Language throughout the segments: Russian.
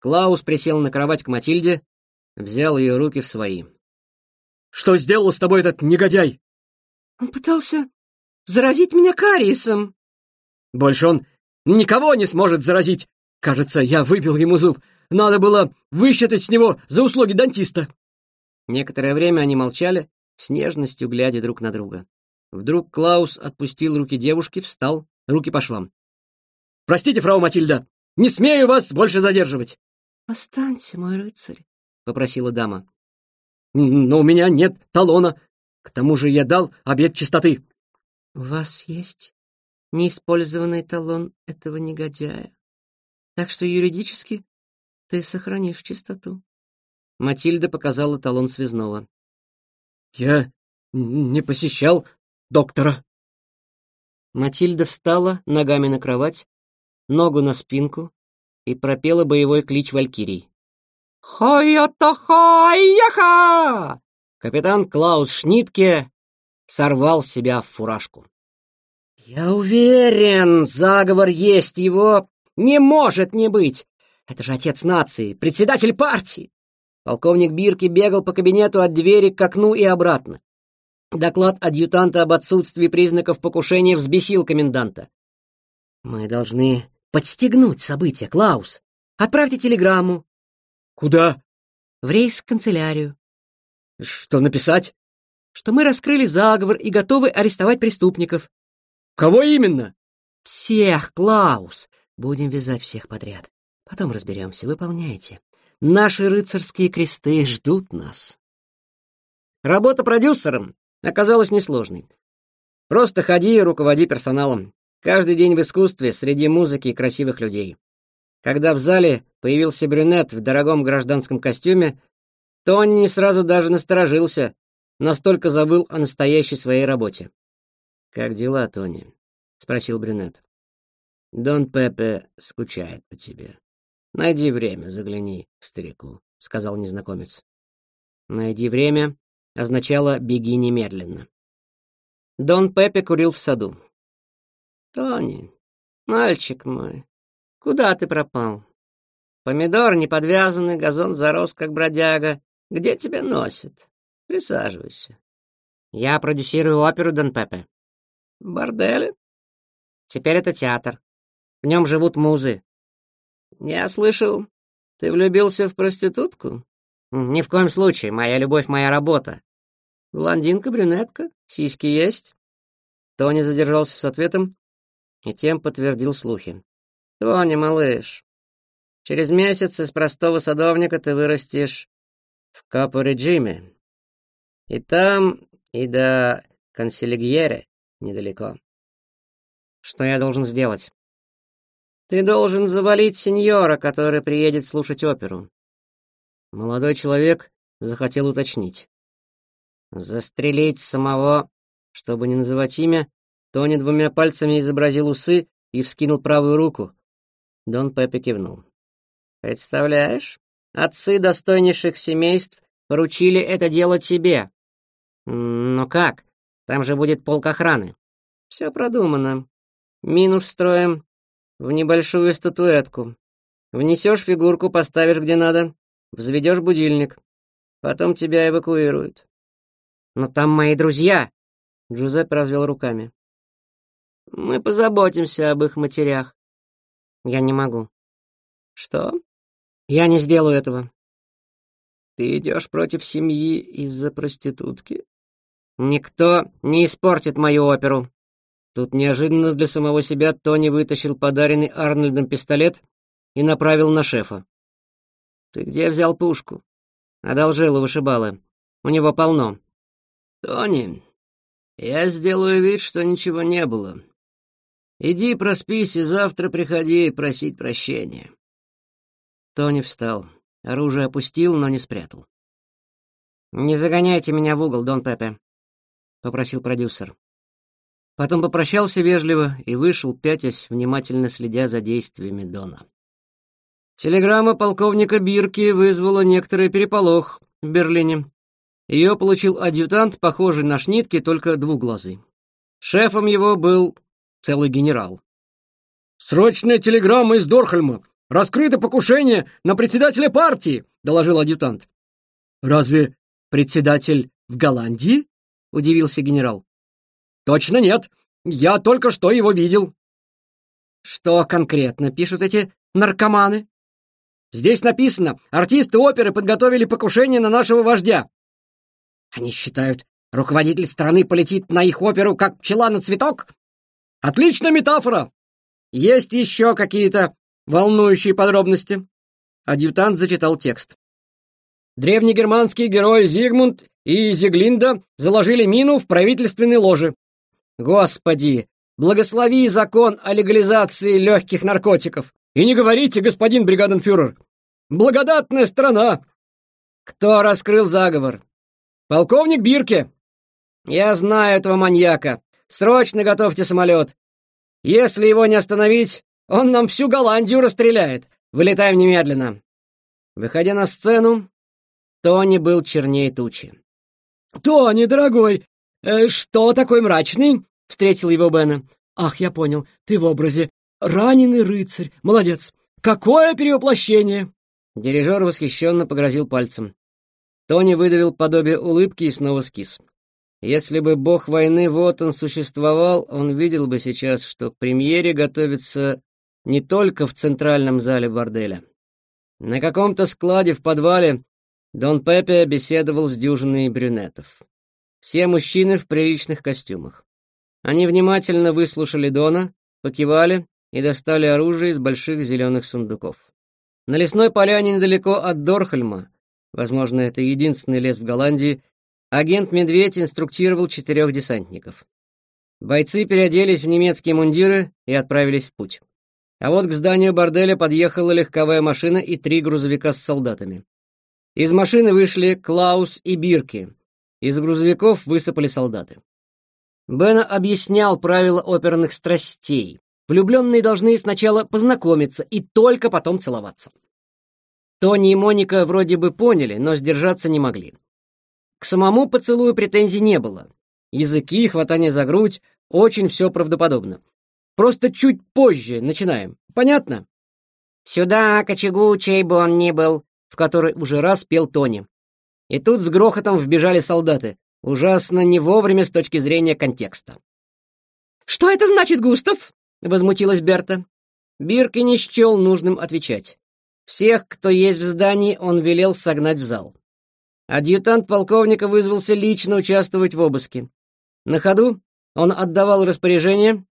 Клаус присел на кровать к Матильде, взял ее руки в свои. «Что сделал с тобой этот негодяй?» «Он пытался заразить меня кариесом». «Больше он никого не сможет заразить! Кажется, я выбил ему зуб. Надо было высчитать с него за услуги дантиста». Некоторое время они молчали, с нежностью глядя друг на друга. Вдруг Клаус отпустил руки девушки, встал, руки по швам. «Простите, фрау Матильда, не смею вас больше задерживать. Останься, мой рыцарь, попросила дама. Но у меня нет талона. К тому же я дал обед чистоты. У вас есть неиспользованный талон этого негодяя. Так что юридически ты сохранишь чистоту. Матильда показала талон связного. Я не посещал доктора. Матильда встала ногами на кровать, ногу на спинку, и пропела боевой клич валькирий. «Хойото-хойяха!» Капитан Клаус Шнитке сорвал себя в фуражку. «Я уверен, заговор есть, его не может не быть! Это же отец нации, председатель партии!» Полковник Бирки бегал по кабинету от двери к окну и обратно. Доклад адъютанта об отсутствии признаков покушения взбесил коменданта. «Мы должны подстегнуть события, Клаус. Отправьте телеграмму. Куда? В рейс-канцелярию. Что написать? Что мы раскрыли заговор и готовы арестовать преступников. Кого именно? Всех, Клаус. Будем вязать всех подряд. Потом разберемся, выполняйте. Наши рыцарские кресты ждут нас. Работа продюсером оказалась несложной. Просто ходи и руководи персоналом. Каждый день в искусстве, среди музыки и красивых людей. Когда в зале появился брюнет в дорогом гражданском костюме, Тони не сразу даже насторожился, настолько забыл о настоящей своей работе. «Как дела, Тони?» — спросил брюнет. «Дон Пепе скучает по тебе. Найди время, загляни к старику», — сказал незнакомец. «Найди время» означало «беги немедленно». Дон Пепе курил в саду. «Тони, мальчик мой, куда ты пропал? Помидор не подвязанный, газон зарос, как бродяга. Где тебя носит? Присаживайся». «Я продюсирую оперу, Дон Пепе». «В борделе?» «Теперь это театр. В нем живут музы». «Я слышал, ты влюбился в проститутку?» «Ни в коем случае. и тем подтвердил слухи. «Тони, малыш, через месяц из простого садовника ты вырастешь в Капо-Реджиме, и там, и до Консилигьере недалеко. Что я должен сделать?» «Ты должен завалить сеньора, который приедет слушать оперу». Молодой человек захотел уточнить. «Застрелить самого, чтобы не называть имя, Тони двумя пальцами изобразил усы и вскинул правую руку. Дон Пеппи кивнул. «Представляешь, отцы достойнейших семейств поручили это дело тебе». «Но как? Там же будет полк охраны». «Все продумано. Мину встроим в небольшую статуэтку. Внесешь фигурку, поставишь где надо, взведешь будильник. Потом тебя эвакуируют». «Но там мои друзья!» Джузеппе развел руками. Мы позаботимся об их матерях. Я не могу. Что? Я не сделаю этого. Ты идешь против семьи из-за проститутки? Никто не испортит мою оперу. Тут неожиданно для самого себя Тони вытащил подаренный Арнольдом пистолет и направил на шефа. Ты где взял пушку? Одолжил у вышибала. У него полно. Тони, я сделаю вид, что ничего не было. Иди проспись и завтра приходи просить прощения». Тони встал. Оружие опустил, но не спрятал. «Не загоняйте меня в угол, Дон Пепе», — попросил продюсер. Потом попрощался вежливо и вышел, пятясь, внимательно следя за действиями Дона. Телеграмма полковника Бирки вызвала некоторый переполох в Берлине. Ее получил адъютант, похожий на Шнитке, только двуглазый. Шефом его был целый генерал. «Срочная телеграмма из Дорхальма! Раскрыто покушение на председателя партии!» — доложил адъютант. «Разве председатель в Голландии?» — удивился генерал. «Точно нет. Я только что его видел». «Что конкретно пишут эти наркоманы?» «Здесь написано, артисты оперы подготовили покушение на нашего вождя». «Они считают, руководитель страны полетит на их оперу, как пчела на цветок?» Отличная метафора! Есть еще какие-то волнующие подробности?» Адъютант зачитал текст. Древнегерманские герои Зигмунд и Зиглинда заложили мину в правительственной ложе. Господи, благослови закон о легализации легких наркотиков. И не говорите, господин бригаденфюрер. Благодатная страна. Кто раскрыл заговор? Полковник Бирке. Я знаю этого маньяка. Срочно готовьте самолет! Если его не остановить, он нам всю Голландию расстреляет! Вылетаем немедленно!» Выходя на сцену, Тони был чернее тучи. «Тони, дорогой, э, что такой мрачный?» — встретил его Бена. «Ах, я понял, ты в образе. Раненый рыцарь. Молодец. Какое перевоплощение!» Дирижер восхищенно погрозил пальцем. Тони выдавил подобие улыбки и снова скис. Если бы бог войны вот он существовал, он видел бы сейчас, что к премьере готовится не только в центральном зале борделя. На каком-то складе в подвале Дон Пепе беседовал с дюжиной брюнетов. Все мужчины в приличных костюмах. Они внимательно выслушали Дона, покивали и достали оружие из больших зеленых сундуков. На лесной поляне недалеко от Дорхельма, возможно, это единственный лес в Голландии, Агент «Медведь» инструктировал четырех десантников. Бойцы переоделись в немецкие мундиры и отправились в путь. А вот к зданию борделя подъехала легковая машина и три грузовика с солдатами. Из машины вышли Клаус и Бирки. Из грузовиков высыпали солдаты. Бена объяснял правила оперных страстей. Влюбленные должны сначала познакомиться и только потом целоваться. Тони и Моника вроде бы поняли, но сдержаться не могли. К самому поцелую претензий не было. Языки, хватание за грудь, очень все правдоподобно. Просто чуть позже начинаем. Понятно? «Сюда, кочегу, чей бы он ни был», — в который уже раз пел Тони. И тут с грохотом вбежали солдаты. Ужасно не вовремя с точки зрения контекста. «Что это значит, Густав?» — возмутилась Берта. Бирки не счел нужным отвечать. Всех, кто есть в здании, он велел согнать в зал. Адъютант полковника вызвался лично участвовать в обыске. На ходу он отдавал распоряжение,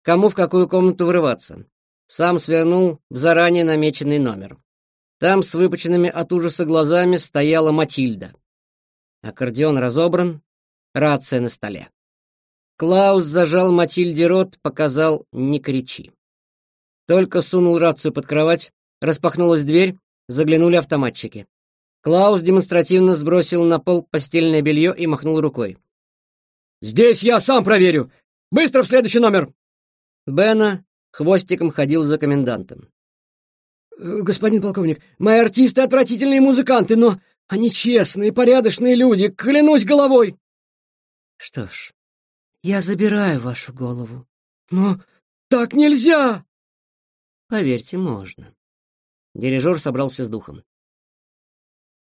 кому в какую комнату врываться. Сам свернул в заранее намеченный номер. Там с выпученными от ужаса глазами стояла Матильда. Аккордеон разобран, рация на столе. Клаус зажал Матильде рот, показал «не кричи». Только сунул рацию под кровать, распахнулась дверь, заглянули автоматчики. Клаус демонстративно сбросил на пол постельное белье и махнул рукой. «Здесь я сам проверю! Быстро в следующий номер!» Бена хвостиком ходил за комендантом. «Э, «Господин полковник, мои артисты — отвратительные музыканты, но они честные, порядочные люди, клянусь головой!» «Что ж, я забираю вашу голову». «Но так нельзя!» «Поверьте, можно». Дирижер собрался с духом.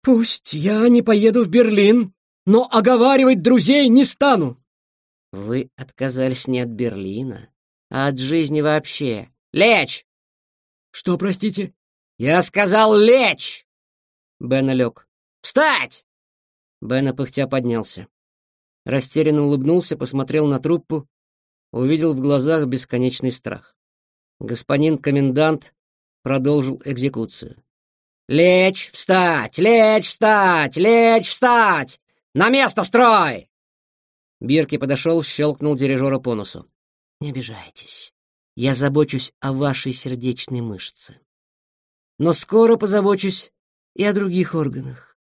«Пусть я не поеду в Берлин, но оговаривать друзей не стану!» «Вы отказались не от Берлина, а от жизни вообще. Лечь!» «Что, простите?» «Я сказал лечь!» Бена лег. «Встать!» Бена пыхтя поднялся. Растерянно улыбнулся, посмотрел на труппу, увидел в глазах бесконечный страх. Господин комендант продолжил экзекуцию. «Лечь, встать! Лечь, встать! Лечь, встать! На место строй!» Бирки подошел, щелкнул дирижера по носу. «Не обижайтесь. Я забочусь о вашей сердечной мышце. Но скоро позабочусь и о других органах».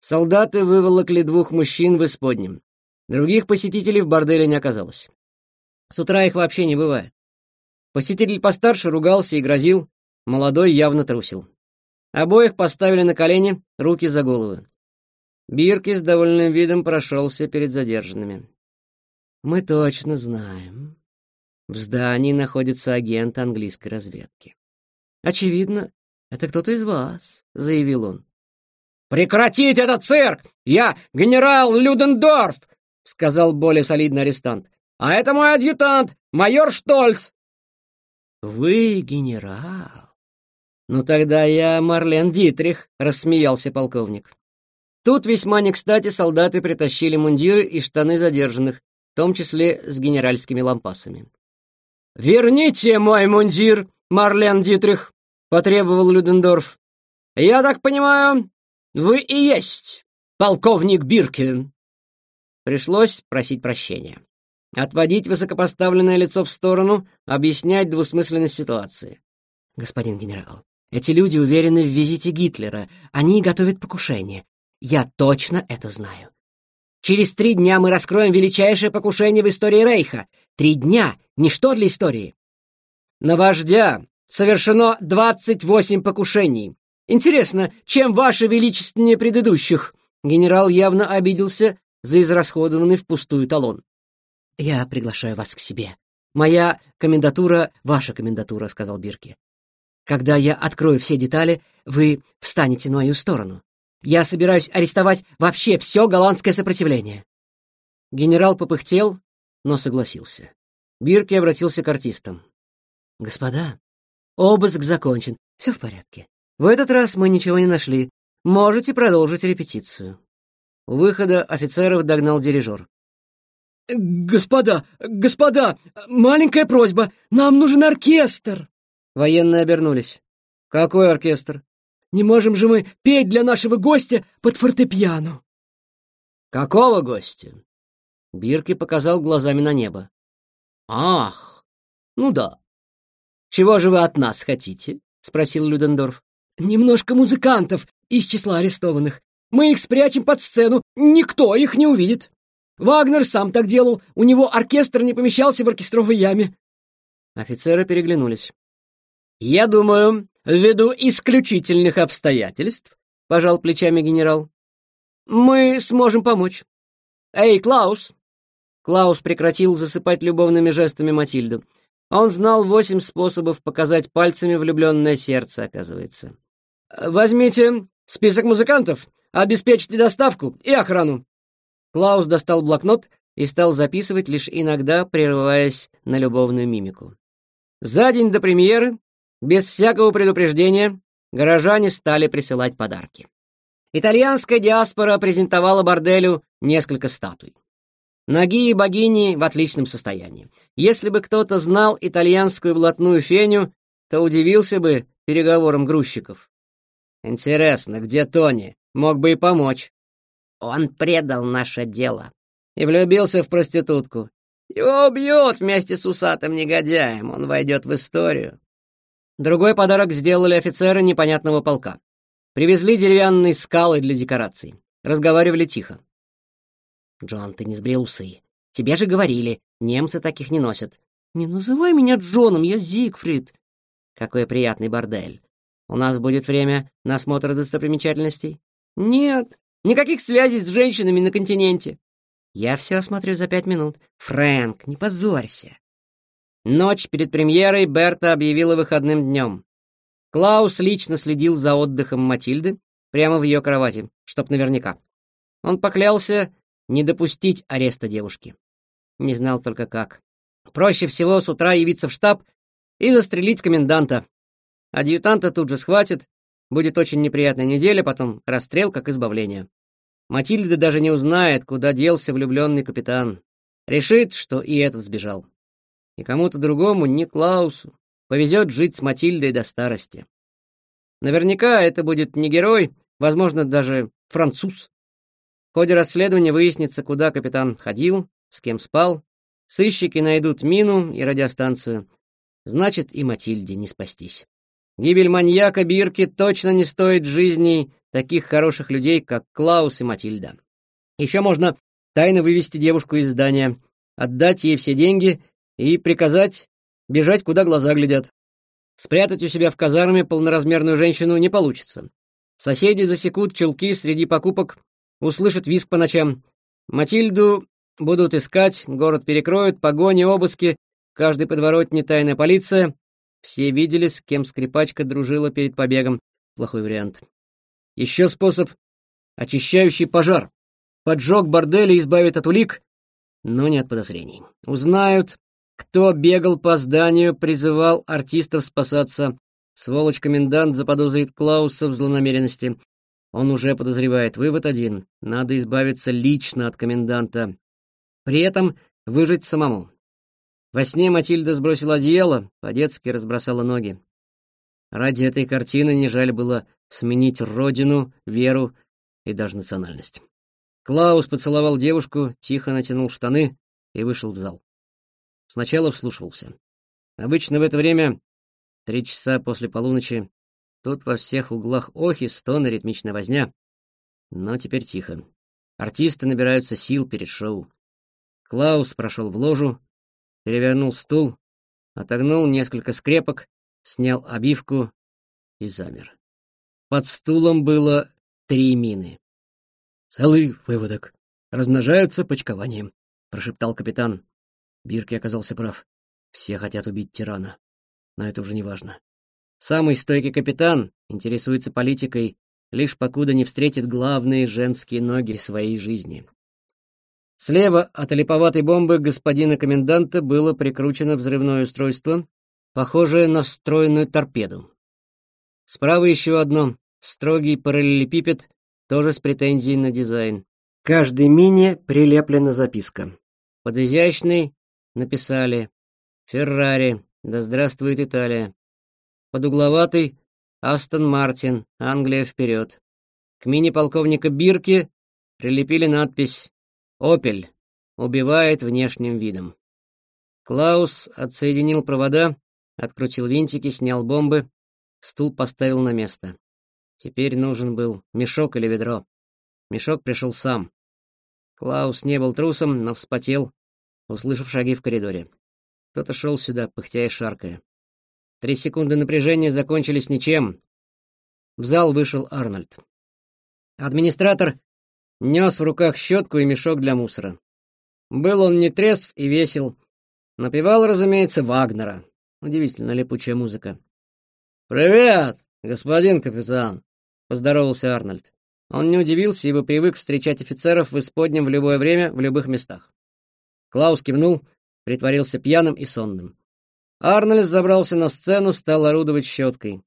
Солдаты выволокли двух мужчин в исподнем. Других посетителей в борделе не оказалось. С утра их вообще не бывает. Посетитель постарше ругался и грозил, молодой явно трусил. Обоих поставили на колени, руки за головы. Бирки с довольным видом прошелся перед задержанными. «Мы точно знаем. В здании находится агент английской разведки. Очевидно, это кто-то из вас», — заявил он. «Прекратить этот цирк! Я генерал Людендорф!» — сказал более солидный арестант. «А это мой адъютант, майор Штольц!» «Вы генерал!» «Ну тогда я Марлен Дитрих», — рассмеялся полковник. Тут весьма не кстати солдаты притащили мундиры и штаны задержанных, в том числе с генеральскими лампасами. «Верните мой мундир, Марлен Дитрих!» — потребовал Людендорф. «Я так понимаю, вы и есть полковник Биркин. Пришлось просить прощения. Отводить высокопоставленное лицо в сторону, объяснять двусмысленность ситуации. «Господин генерал, эти люди уверены в визите Гитлера. Они готовят покушение. Я точно это знаю. Через три дня мы раскроем величайшее покушение в истории Рейха. Три дня — ничто для истории. На вождя совершено 28 покушений. Интересно, чем ваше величественнее предыдущих? Генерал явно обиделся за израсходованный впустую талон. Я приглашаю вас к себе. Моя комендатура — ваша комендатура, — сказал Бирке. Когда я открою все детали, вы встанете на мою сторону. Я собираюсь арестовать вообще все голландское сопротивление». Генерал попыхтел, но согласился. Бирки обратился к артистам. «Господа, обыск закончен, все в порядке. В этот раз мы ничего не нашли. Можете продолжить репетицию». У выхода офицеров догнал дирижер. «Господа, господа, маленькая просьба, нам нужен оркестр!» Военные обернулись. «Какой оркестр?» «Не можем же мы петь для нашего гостя под фортепиано!» «Какого гостя?» Бирки показал глазами на небо. «Ах, ну да. Чего же вы от нас хотите?» — спросил Людендорф. «Немножко музыкантов из числа арестованных. Мы их спрячем под сцену, никто их не увидит. Вагнер сам так делал, у него оркестр не помещался в оркестровой яме». Офицеры переглянулись. «Я думаю, ввиду исключительных обстоятельств», — пожал плечами генерал, — «мы сможем помочь». «Эй, Клаус!» Клаус прекратил засыпать любовными жестами Матильду. Он знал восемь способов показать пальцами влюбленное сердце, оказывается. «Возьмите список музыкантов, обеспечьте доставку и охрану». Клаус достал блокнот и стал записывать, лишь иногда прерываясь на любовную мимику. За день до премьеры без всякого предупреждения горожане стали присылать подарки. Итальянская диаспора презентовала борделю несколько статуй. Ноги и богини в отличном состоянии. Если бы кто-то знал итальянскую блатную феню, то удивился бы переговорам грузчиков. «Интересно, где Тони? Мог бы и помочь». «Он предал наше дело». И влюбился в проститутку. «Его убьют вместе с усатым негодяем, он войдет в историю». Другой подарок сделали офицеры непонятного полка. Привезли деревянные скалы для декораций. Разговаривали тихо. «Джон, ты не сбрил усы. Тебе же говорили, немцы таких не носят». «Не называй меня Джоном, я Зигфрид». «Какой приятный бордель. У нас будет время на осмотр достопримечательностей?» «Нет, никаких связей с женщинами на континенте». «Я все осмотрю за пять минут. Фрэнк, не позорься. Ночь перед премьерой Берта объявила выходным днем. Клаус лично следил за отдыхом Матильды прямо в ее кровати, чтоб наверняка. Он поклялся не допустить ареста девушки. Не знал только как. Проще всего с утра явиться в штаб и застрелить коменданта. Адъютанта тут же схватит, будет очень неприятная неделя, потом расстрел как избавление. Матильда даже не узнает, куда делся влюбленный капитан. Решит, что и этот сбежал и кому-то другому, не Клаусу, повезет жить с Матильдой до старости. Наверняка это будет не герой, возможно, даже француз. В ходе расследования выяснится, куда капитан ходил, с кем спал. Сыщики найдут мину и радиостанцию. Значит, и Матильде не спастись. Гибель маньяка Бирки точно не стоит жизни таких хороших людей, как Клаус и Матильда. Еще можно тайно вывести девушку из здания, отдать ей все деньги и приказать бежать, куда глаза глядят. Спрятать у себя в казарме полноразмерную женщину не получится. Соседи засекут челки среди покупок, услышат визг по ночам. Матильду будут искать, город перекроют, погони, обыски, каждый подворот не тайная полиция. Все видели, с кем скрипачка дружила перед побегом. Плохой вариант. Еще способ — очищающий пожар. Поджог борделя избавит от улик, но не от подозрений. Узнают, кто бегал по зданию, призывал артистов спасаться. Сволочь-комендант заподозрит Клауса в злонамеренности. Он уже подозревает. Вывод один. Надо избавиться лично от коменданта. При этом выжить самому. Во сне Матильда сбросила одеяло, по-детски разбросала ноги. Ради этой картины не жаль было сменить родину, веру и даже национальность. Клаус поцеловал девушку, тихо натянул штаны и вышел в зал. Сначала вслушивался. Обычно в это время, три часа после полуночи, тут во всех углах охи, стоны, ритмичная возня. Но теперь тихо. Артисты набираются сил перед шоу. Клаус прошел в ложу, перевернул стул, отогнул несколько скрепок, снял обивку и замер. Под стулом было три мины. «Целый выводок. Размножаются почкованием», — прошептал капитан. Бирки оказался прав. Все хотят убить тирана. Но это уже не важно. Самый стойкий капитан интересуется политикой, лишь покуда не встретит главные женские ноги своей жизни. Слева от олиповатой бомбы господина коменданта было прикручено взрывное устройство, похожее на стройную торпеду. Справа еще одно, строгий параллелепипед, тоже с претензией на дизайн. Каждой мине прилеплена записка. Под изящной, Написали. Феррари. Да здравствует Италия. Подугловатый угловатый Астон Мартин. Англия вперед. К мини полковника Бирки прилепили надпись «Опель. Убивает внешним видом». Клаус отсоединил провода, открутил винтики, снял бомбы, стул поставил на место. Теперь нужен был мешок или ведро. Мешок пришел сам. Клаус не был трусом, но вспотел, услышав шаги в коридоре. Кто-то шел сюда, пыхтя и шаркая. Три секунды напряжения закончились ничем. В зал вышел Арнольд. Администратор нес в руках щетку и мешок для мусора. Был он не трезв и весел. Напевал, разумеется, Вагнера. Удивительно липучая музыка. «Привет, господин капитан!» — поздоровался Арнольд. Он не удивился, ибо привык встречать офицеров в Исподнем в любое время, в любых местах. Клаус кивнул, притворился пьяным и сонным. Арнольд забрался на сцену, стал орудовать щеткой.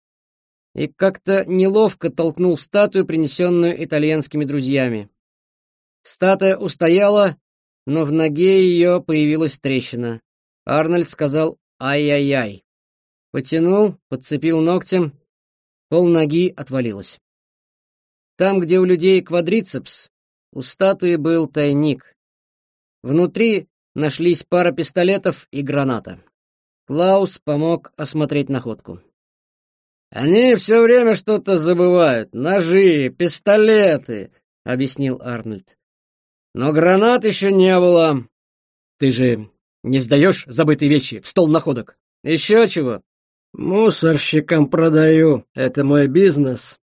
И как-то неловко толкнул статую, принесенную итальянскими друзьями. Статуя устояла, но в ноге ее появилась трещина. Арнольд сказал «Ай-яй-яй». Потянул, подцепил ногтем, пол ноги отвалилось. Там, где у людей квадрицепс, у статуи был тайник. Внутри Нашлись пара пистолетов и граната. Клаус помог осмотреть находку. «Они все время что-то забывают. Ножи, пистолеты», — объяснил Арнольд. «Но гранат еще не было». «Ты же не сдаешь забытые вещи в стол находок?» «Еще чего?» «Мусорщикам продаю. Это мой бизнес».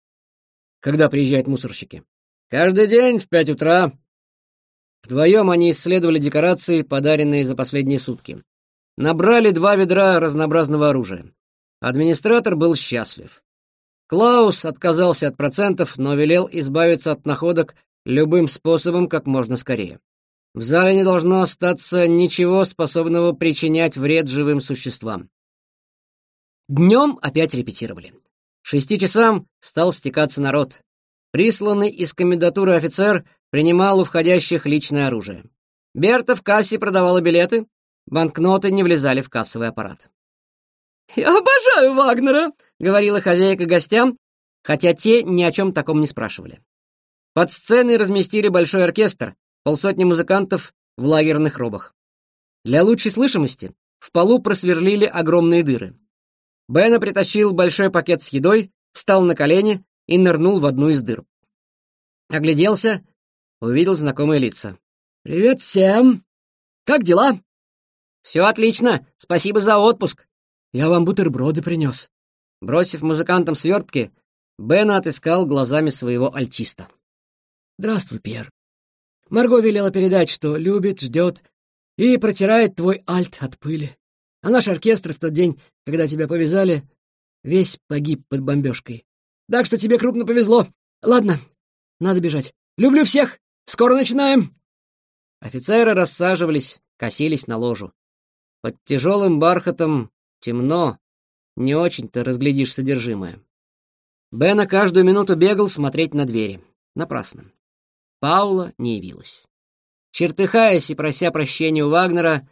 «Когда приезжают мусорщики?» «Каждый день в пять утра», Вдвоем они исследовали декорации, подаренные за последние сутки. Набрали два ведра разнообразного оружия. Администратор был счастлив. Клаус отказался от процентов, но велел избавиться от находок любым способом как можно скорее. В зале не должно остаться ничего, способного причинять вред живым существам. Днем опять репетировали. К шести часам стал стекаться народ. Присланный из комендатуры офицер принимал у входящих личное оружие. Берта в кассе продавала билеты, банкноты не влезали в кассовый аппарат. «Я обожаю Вагнера», — говорила хозяйка гостям, хотя те ни о чем таком не спрашивали. Под сценой разместили большой оркестр, полсотни музыкантов в лагерных робах. Для лучшей слышимости в полу просверлили огромные дыры. Бена притащил большой пакет с едой, встал на колени и нырнул в одну из дыр. Огляделся, Увидел знакомые лица. «Привет всем! Как дела?» «Все отлично! Спасибо за отпуск!» «Я вам бутерброды принес!» Бросив музыкантам свертки, Бен отыскал глазами своего альтиста. «Здравствуй, Пьер. Марго велела передать, что любит, ждет и протирает твой альт от пыли. А наш оркестр в тот день, когда тебя повязали, весь погиб под бомбежкой. Так что тебе крупно повезло. Ладно, надо бежать. Люблю всех!» Скоро начинаем!» Офицеры рассаживались, косились на ложу. Под тяжелым бархатом темно, не очень-то разглядишь содержимое. Бена каждую минуту бегал смотреть на двери. Напрасно. Паула не явилась. Чертыхаясь и прося прощения у Вагнера,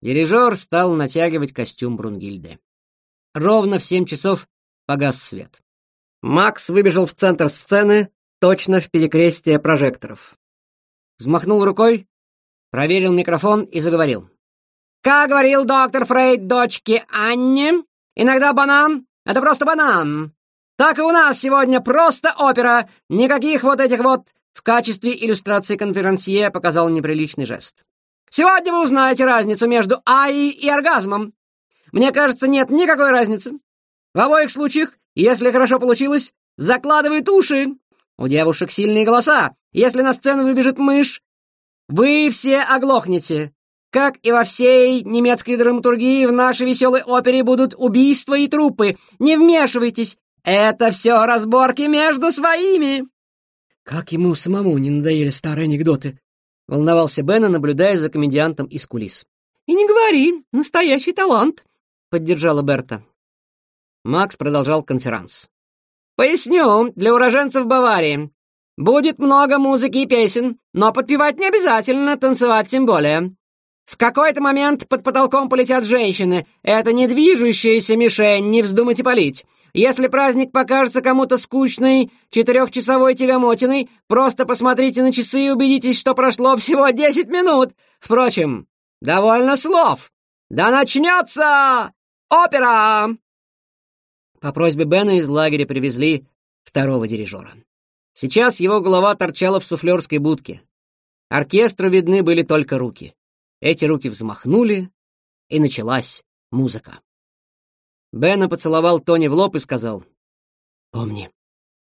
дирижер стал натягивать костюм Брунгильды. Ровно в семь часов погас свет. Макс выбежал в центр сцены, точно в перекрестие прожекторов взмахнул рукой, проверил микрофон и заговорил. «Как говорил доктор Фрейд дочке Анне, иногда банан — это просто банан. Так и у нас сегодня просто опера, никаких вот этих вот...» В качестве иллюстрации конферансье показал неприличный жест. «Сегодня вы узнаете разницу между арией и оргазмом. Мне кажется, нет никакой разницы. В обоих случаях, если хорошо получилось, закладывают уши. У девушек сильные голоса, если на сцену выбежит мышь, вы все оглохнете. Как и во всей немецкой драматургии, в нашей веселой опере будут убийства и трупы. Не вмешивайтесь, это все разборки между своими!» Как ему самому не надоели старые анекдоты? Волновался Бена, наблюдая за комедиантом из кулис. «И не говори, настоящий талант!» — поддержала Берта. Макс продолжал конферанс. «Поясню для уроженцев Баварии. Будет много музыки и песен, но подпевать не обязательно, танцевать тем более. В какой-то момент под потолком полетят женщины. Это не движущаяся мишень, не вздумайте палить. Если праздник покажется кому-то скучной, четырехчасовой тягомотиной, просто посмотрите на часы и убедитесь, что прошло всего десять минут. Впрочем, довольно слов. Да начнется опера!» По просьбе Бена из лагеря привезли второго дирижера. Сейчас его голова торчала в суфлерской будке. Оркестру видны были только руки. Эти руки взмахнули, и началась музыка. Бена поцеловал Тони в лоб и сказал, «Помни,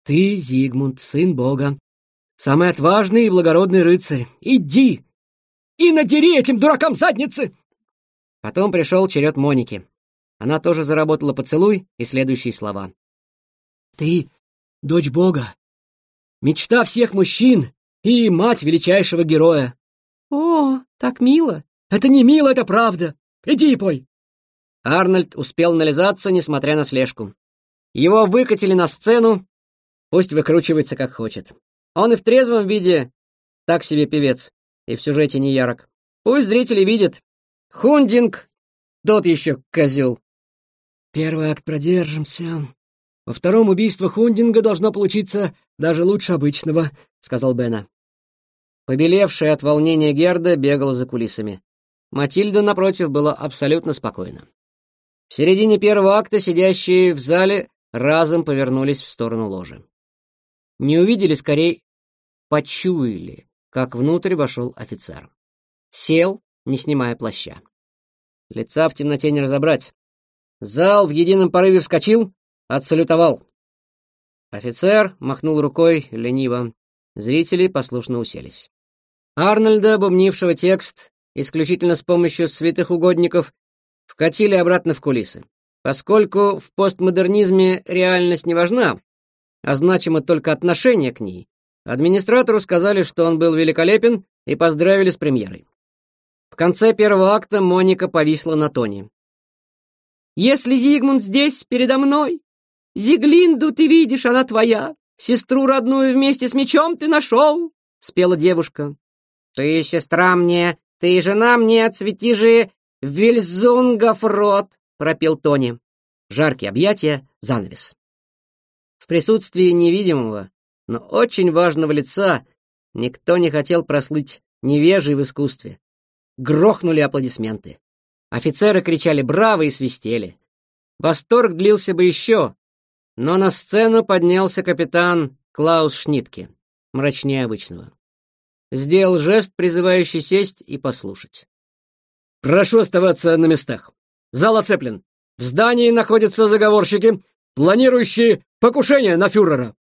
ты, Зигмунд, сын Бога, самый отважный и благородный рыцарь. Иди и надери этим дуракам задницы!» Потом пришел черед Моники. Она тоже заработала поцелуй и следующие слова. «Ты — дочь Бога, Мечта всех мужчин и мать величайшего героя. О, так мило. Это не мило, это правда. Иди и пой. Арнольд успел нализаться, несмотря на слежку. Его выкатили на сцену, пусть выкручивается как хочет. Он и в трезвом виде так себе певец, и в сюжете не ярок. Пусть зрители видят. Хундинг, тот еще козел. Первый акт продержимся. Во втором убийство Хундинга должно получиться даже лучше обычного», — сказал Бена. Побелевшая от волнения Герда бегала за кулисами. Матильда, напротив, была абсолютно спокойна. В середине первого акта сидящие в зале разом повернулись в сторону ложи. Не увидели, скорее, почуяли, как внутрь вошел офицер. Сел, не снимая плаща. Лица в темноте не разобрать. Зал в едином порыве вскочил, отсалютовал. Офицер махнул рукой лениво. Зрители послушно уселись. Арнольда, бубнившего текст, исключительно с помощью святых угодников, вкатили обратно в кулисы. Поскольку в постмодернизме реальность не важна, а значимо только отношение к ней, администратору сказали, что он был великолепен, и поздравили с премьерой. В конце первого акта Моника повисла на Тони. «Если Зигмунд здесь, передо мной, «Зиглинду ты видишь, она твоя! Сестру родную вместе с мечом ты нашел!» — спела девушка. «Ты сестра мне, ты жена мне, цвети же Вильзунгов рот!» — пропел Тони. Жаркие объятия, занавес. В присутствии невидимого, но очень важного лица никто не хотел прослыть невежий в искусстве. Грохнули аплодисменты. Офицеры кричали «Браво!» и свистели. Восторг длился бы еще, но на сцену поднялся капитан Клаус Шнитке, мрачнее обычного. Сделал жест, призывающий сесть и послушать. «Прошу оставаться на местах. Зал оцеплен. В здании находятся заговорщики, планирующие покушение на фюрера».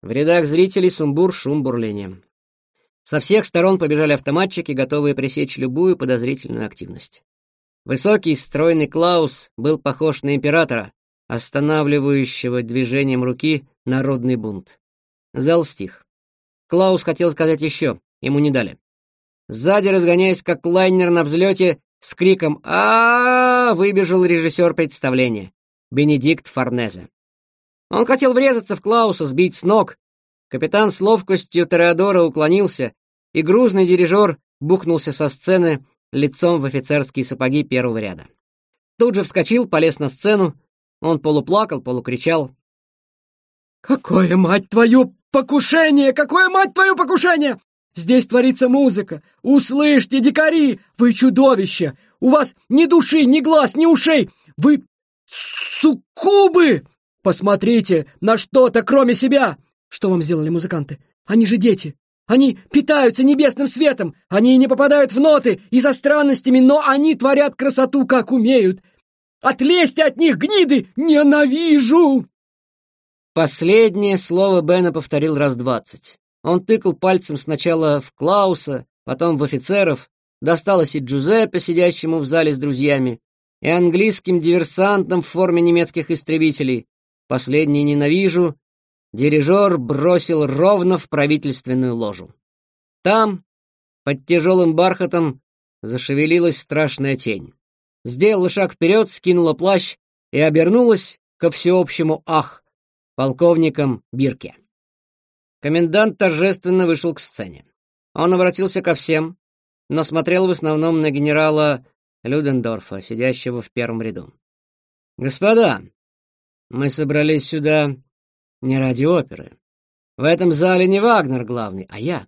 В рядах зрителей сумбур, шум, бурление. Со всех сторон побежали автоматчики, готовые пресечь любую подозрительную активность. Высокий, стройный Клаус был похож на императора, останавливающего движением руки народный бунт. Зал стих. Клаус хотел сказать еще, ему не дали. Сзади, разгоняясь как лайнер на взлете, с криком а, -а, -а, -а выбежал режиссер представления, Бенедикт Форнезе. Он хотел врезаться в Клауса, сбить с ног. Капитан с ловкостью Тореадора уклонился, и грузный дирижер бухнулся со сцены лицом в офицерские сапоги первого ряда. Тут же вскочил, полез на сцену, он полуплакал, полукричал. «Какое, мать твою, покушение! Какое, мать твою, покушение! Здесь творится музыка! Услышьте, дикари! Вы чудовища! У вас ни души, ни глаз, ни ушей! Вы суккубы! Посмотрите на что-то, кроме себя! Что вам сделали музыканты? Они же дети! Они питаются небесным светом! Они не попадают в ноты и за странностями, но они творят красоту, как умеют! Отлезьте от них, гниды! Ненавижу!» Последнее слово Бена повторил раз двадцать. Он тыкал пальцем сначала в Клауса, потом в офицеров, досталось и Джузеппе, сидящему в зале с друзьями, и английским диверсантам в форме немецких истребителей. Последний ненавижу. Дирижер бросил ровно в правительственную ложу. Там, под тяжелым бархатом, зашевелилась страшная тень сделала шаг вперед, скинула плащ и обернулась ко всеобщему «ах» полковникам Бирке. Комендант торжественно вышел к сцене. Он обратился ко всем, но смотрел в основном на генерала Людендорфа, сидящего в первом ряду. «Господа, мы собрались сюда не ради оперы. В этом зале не Вагнер главный, а я.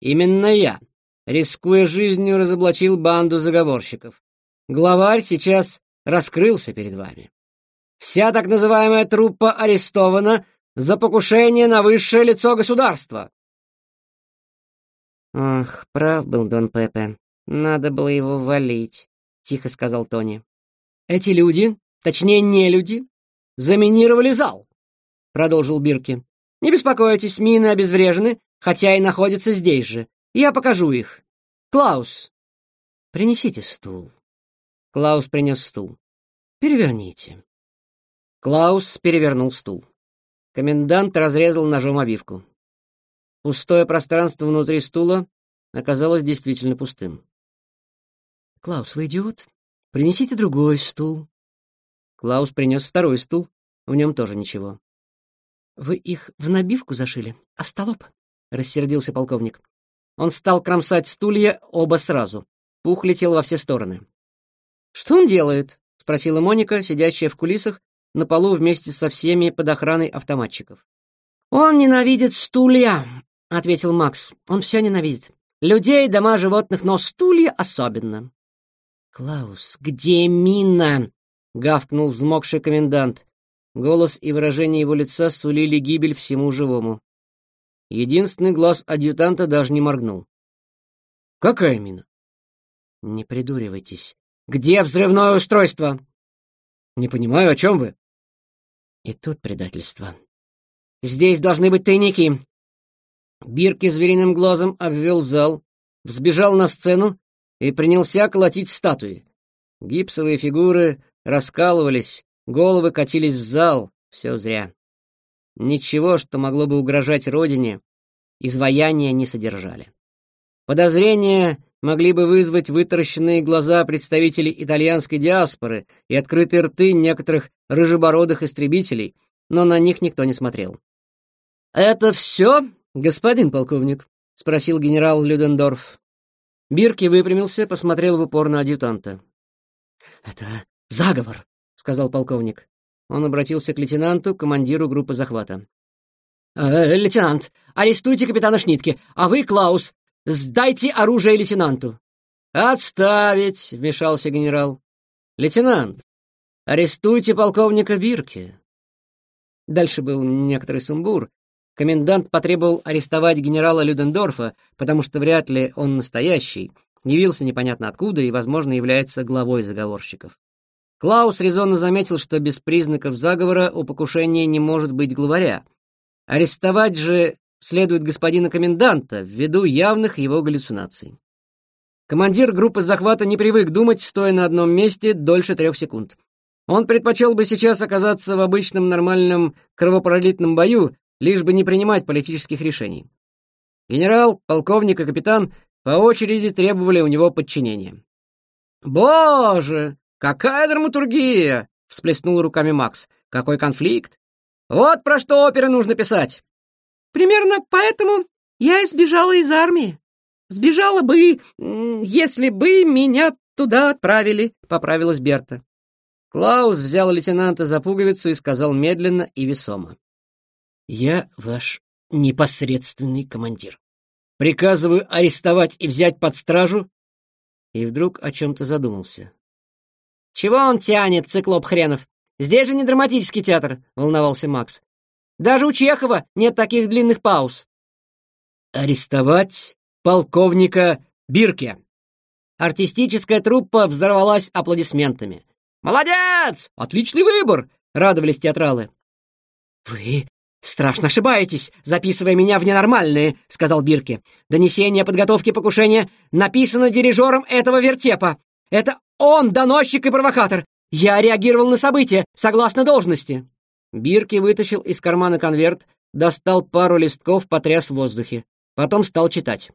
Именно я, рискуя жизнью, разоблачил банду заговорщиков. Главарь сейчас раскрылся перед вами. Вся так называемая труппа арестована за покушение на высшее лицо государства. Ах, прав был Дон Пепе. Надо было его валить, тихо сказал Тони. Эти люди, точнее не люди, заминировали зал, продолжил Бирки. Не беспокойтесь, мины обезврежены, хотя и находятся здесь же. Я покажу их. Клаус, принесите стул. Клаус принес стул. «Переверните». Клаус перевернул стул. Комендант разрезал ножом обивку. Пустое пространство внутри стула оказалось действительно пустым. «Клаус, вы идиот? Принесите другой стул». Клаус принес второй стул, в нем тоже ничего. «Вы их в набивку зашили? А столоп?» — рассердился полковник. Он стал кромсать стулья оба сразу. Пух летел во все стороны. «Что он делает?» — спросила Моника, сидящая в кулисах, на полу вместе со всеми под охраной автоматчиков. «Он ненавидит стулья», — ответил Макс. «Он все ненавидит. Людей, дома, животных, но стулья особенно». «Клаус, где мина?» — гавкнул взмокший комендант. Голос и выражение его лица сулили гибель всему живому. Единственный глаз адъютанта даже не моргнул. «Какая мина?» «Не придуривайтесь. Где взрывное устройство?» «Не понимаю, о чем вы?» И тут предательство. «Здесь должны быть тайники!» Бирки звериным глазом обвел зал, взбежал на сцену и принялся колотить статуи. Гипсовые фигуры раскалывались, головы катились в зал, все зря. Ничего, что могло бы угрожать родине, изваяния не содержали. Подозрения могли бы вызвать вытаращенные глаза представителей итальянской диаспоры и открытые рты некоторых рыжебородых истребителей, но на них никто не смотрел. «Это все, господин полковник?» — спросил генерал Людендорф. Бирки выпрямился, посмотрел в упор на адъютанта. «Это заговор», — сказал полковник. Он обратился к лейтенанту, командиру группы захвата. «Э, «Лейтенант, арестуйте капитана Шнитке, а вы, Клаус, Сдайте оружие лейтенанту!» «Отставить!» — вмешался генерал. «Лейтенант, арестуйте полковника Бирки!» Дальше был некоторый сумбур. Комендант потребовал арестовать генерала Людендорфа, потому что вряд ли он настоящий, явился непонятно откуда и, возможно, является главой заговорщиков. Клаус резонно заметил, что без признаков заговора у покушения не может быть главаря. Арестовать же следует господина коменданта ввиду явных его галлюцинаций. Командир группы захвата не привык думать, стоя на одном месте дольше трех секунд. Он предпочел бы сейчас оказаться в обычном нормальном кровопролитном бою, лишь бы не принимать политических решений. Генерал, полковник и капитан по очереди требовали у него подчинения. «Боже, какая драматургия!» — всплеснул руками Макс. «Какой конфликт! Вот про что оперы нужно писать! Примерно поэтому я избежала из армии. Сбежала бы, если бы меня туда отправили, поправилась Берта. Клаус взял лейтенанта за пуговицу и сказал медленно и весомо. «Я ваш непосредственный командир. Приказываю арестовать и взять под стражу». И вдруг о чем-то задумался. «Чего он тянет, циклоп хренов? Здесь же не драматический театр», — волновался Макс. Даже у Чехова нет таких длинных пауз. Арестовать полковника Бирке. Артистическая труппа взорвалась аплодисментами. «Молодец! Отличный выбор!» — радовались театралы. «Вы страшно ошибаетесь, записывая меня в ненормальные», — сказал Бирке. «Донесение о подготовке покушения написано дирижером этого вертепа. Это он доносчик и провокатор. Я реагировал на события согласно должности». Бирки вытащил из кармана конверт, достал пару листков, потряс в воздухе. Потом стал читать.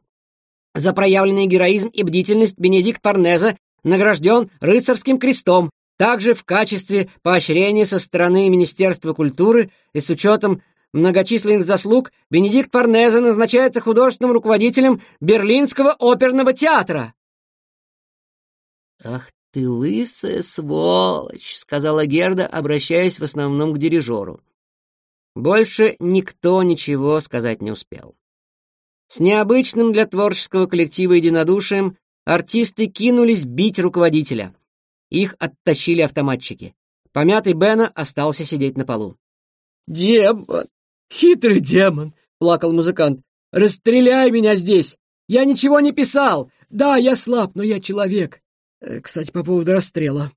«За проявленный героизм и бдительность Бенедикт Парнеза награжден рыцарским крестом, также в качестве поощрения со стороны Министерства культуры и с учетом многочисленных заслуг Бенедикт Парнеза назначается художественным руководителем Берлинского оперного театра». «Ах «Ты лысая сволочь!» — сказала Герда, обращаясь в основном к дирижеру. Больше никто ничего сказать не успел. С необычным для творческого коллектива единодушием артисты кинулись бить руководителя. Их оттащили автоматчики. Помятый Бена остался сидеть на полу. «Демон! Хитрый демон!» — плакал музыкант. «Расстреляй меня здесь! Я ничего не писал! Да, я слаб, но я человек. Э, кстати, по поводу расстрела.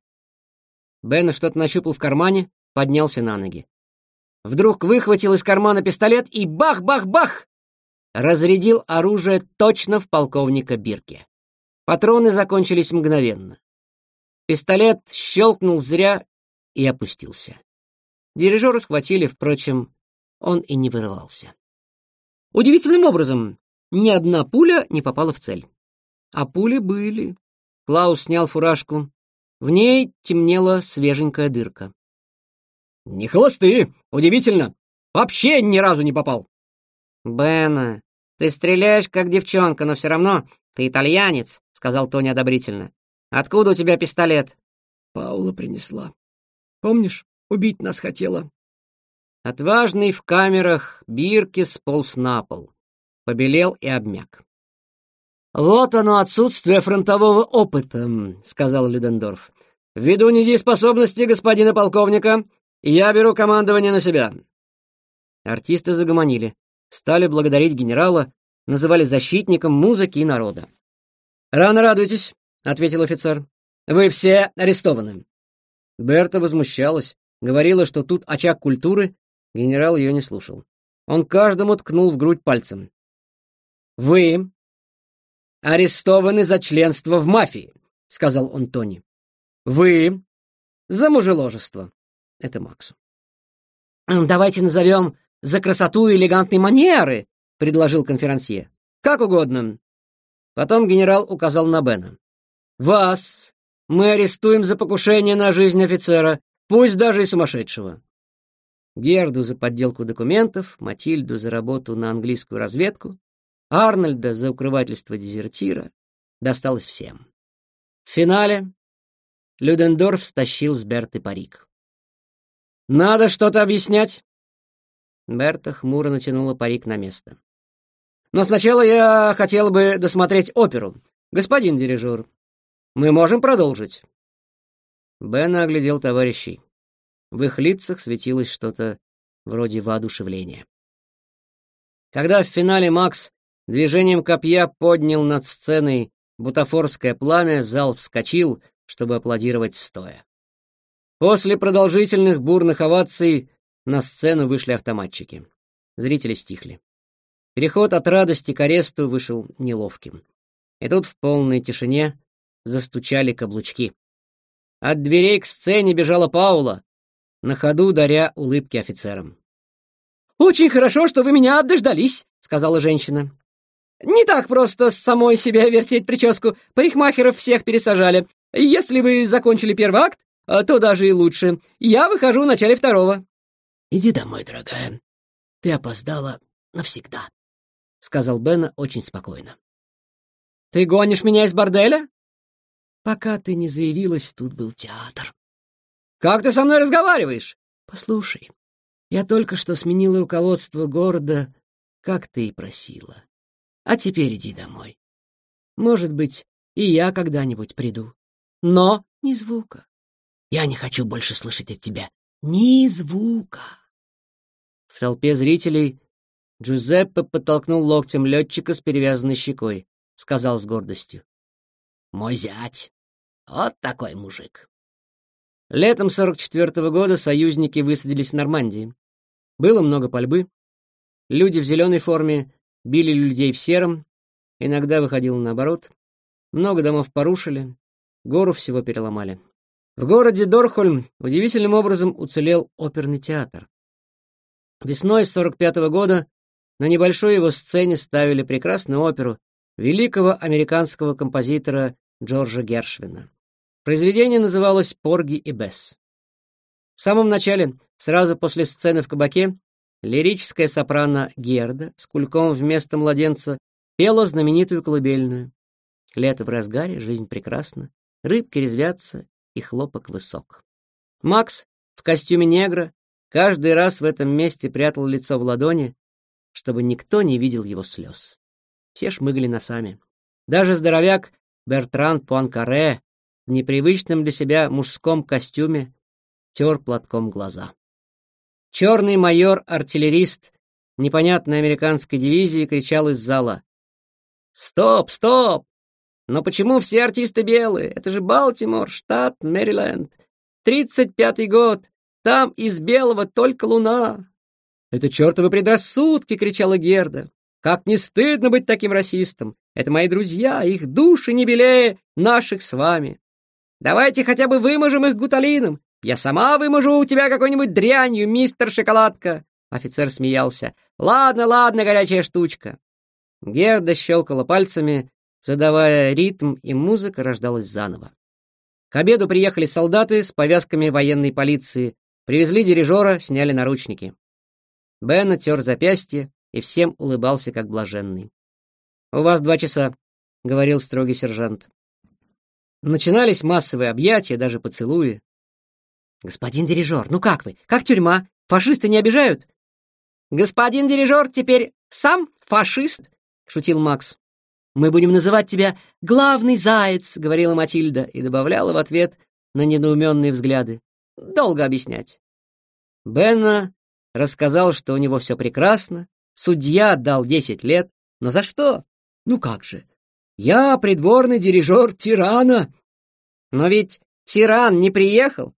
Бен что-то нащупал в кармане, поднялся на ноги. Вдруг выхватил из кармана пистолет и бах-бах-бах! Разрядил оружие точно в полковника Бирке. Патроны закончились мгновенно. Пистолет щелкнул зря и опустился. Дирижера схватили, впрочем, он и не вырывался. Удивительным образом, ни одна пуля не попала в цель. А пули были. Клаус снял фуражку. В ней темнела свеженькая дырка. «Не холосты, Удивительно! Вообще ни разу не попал!» «Бена, ты стреляешь, как девчонка, но все равно ты итальянец», — сказал Тони одобрительно. «Откуда у тебя пистолет?» Паула принесла. «Помнишь, убить нас хотела?» Отважный в камерах Биркис сполз на пол, побелел и обмяк. «Вот оно, отсутствие фронтового опыта», — сказал Людендорф. «Ввиду недееспособности господина полковника, я беру командование на себя». Артисты загомонили, стали благодарить генерала, называли защитником музыки и народа. «Рано радуйтесь», — ответил офицер. «Вы все арестованы». Берта возмущалась, говорила, что тут очаг культуры. Генерал ее не слушал. Он каждому ткнул в грудь пальцем. «Вы арестованы за членство в мафии», — сказал он Тони. «Вы за мужеложество». Это Максу. «Давайте назовем за красоту и элегантные манеры», — предложил конферансье. «Как угодно». Потом генерал указал на Бена. «Вас мы арестуем за покушение на жизнь офицера, пусть даже и сумасшедшего». Герду за подделку документов, Матильду за работу на английскую разведку, Арнольда за укрывательство дезертира досталось всем. В финале Людендорф стащил с Берты парик. «Надо что-то объяснять!» Берта хмуро натянула парик на место. «Но сначала я хотел бы досмотреть оперу. Господин дирижер, мы можем продолжить?» Бен оглядел товарищей. В их лицах светилось что-то вроде воодушевления. Когда в финале Макс Движением копья поднял над сценой бутафорское пламя, зал вскочил, чтобы аплодировать стоя. После продолжительных бурных оваций на сцену вышли автоматчики. Зрители стихли. Переход от радости к аресту вышел неловким. И тут в полной тишине застучали каблучки. От дверей к сцене бежала Паула, на ходу даря улыбки офицерам. «Очень хорошо, что вы меня дождались», — сказала женщина. Не так просто с самой себя вертеть прическу. Парикмахеров всех пересажали. Если вы закончили первый акт, э, то даже и лучше. Я выхожу в начале второго». «Иди домой, дорогая. Ты опоздала навсегда», — сказал Бена очень спокойно. «Ты гонишь меня из борделя?» «Пока ты не заявилась, тут был театр». «Как ты со мной разговариваешь?» «Послушай, я только что сменила руководство города, как ты и просила. А теперь иди домой. Может быть, и я когда-нибудь приду. Но ни звука. Я не хочу больше слышать от тебя ни звука». В толпе зрителей Джузеппе подтолкнул локтем летчика с перевязанной щекой. Сказал с гордостью. «Мой зять. Вот такой мужик». Летом 44-го года союзники высадились в Нормандии. Было много пальбы. Люди в зеленой форме Били людей в сером, иногда выходило наоборот. Много домов порушили, гору всего переломали. В городе Дорхольм удивительным образом уцелел оперный театр. Весной 45 -го года на небольшой его сцене ставили прекрасную оперу великого американского композитора Джорджа Гершвина. Произведение называлось «Порги и Бесс». В самом начале, сразу после сцены в кабаке, Лирическая сопрано Герда с кульком вместо младенца пела знаменитую колыбельную. Лето в разгаре, жизнь прекрасна, рыбки резвятся и хлопок высок. Макс в костюме негра каждый раз в этом месте прятал лицо в ладони, чтобы никто не видел его слез. Все шмыгали носами. Даже здоровяк Бертран Пуанкаре в непривычном для себя мужском костюме тер платком глаза. Черный майор-артиллерист непонятной американской дивизии кричал из зала. «Стоп, стоп! Но почему все артисты белые? Это же Балтимор, штат Мэриленд. Тридцать пятый год. Там из белого только луна». «Это чертовы предрассудки!» — кричала Герда. «Как не стыдно быть таким расистом! Это мои друзья, их души не белее наших с вами!» «Давайте хотя бы выможем их гуталином! Я сама выможу у тебя какой-нибудь дрянью, мистер Шоколадка!» Офицер смеялся. «Ладно, ладно, горячая штучка!» Герда щелкала пальцами, задавая ритм, и музыка рождалась заново. К обеду приехали солдаты с повязками военной полиции. Привезли дирижера, сняли наручники. Бен оттер запястье и всем улыбался, как блаженный. «У вас два часа», — говорил строгий сержант. Начинались массовые объятия, даже поцелуи. «Господин дирижер, ну как вы? Как тюрьма? Фашисты не обижают?» «Господин дирижер теперь сам фашист?» — шутил Макс. «Мы будем называть тебя главный заяц», — говорила Матильда и добавляла в ответ на недоуменные взгляды. «Долго объяснять». Бенна рассказал, что у него все прекрасно, судья дал десять лет, но за что? Ну как же? Я придворный дирижер тирана. Но ведь тиран не приехал.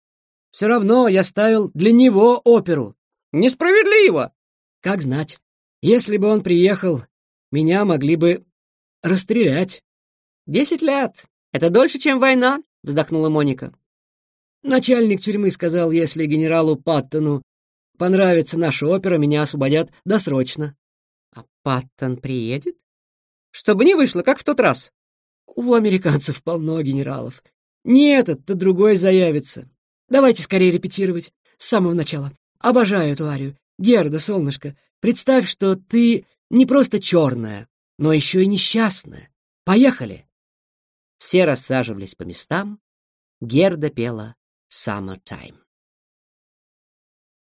Все равно я ставил для него оперу. Несправедливо! Как знать. Если бы он приехал, меня могли бы расстрелять. Десять лет. Это дольше, чем война, вздохнула Моника. Начальник тюрьмы сказал, если генералу Паттону понравится наша опера, меня освободят досрочно. А Паттон приедет? Чтобы не вышло, как в тот раз. У американцев полно генералов. Не этот-то другой заявится. Давайте скорее репетировать. С самого начала. Обожаю эту арию. Герда, солнышко, представь, что ты не просто черная, но еще и несчастная. Поехали!» Все рассаживались по местам. Герда пела «Summer Time».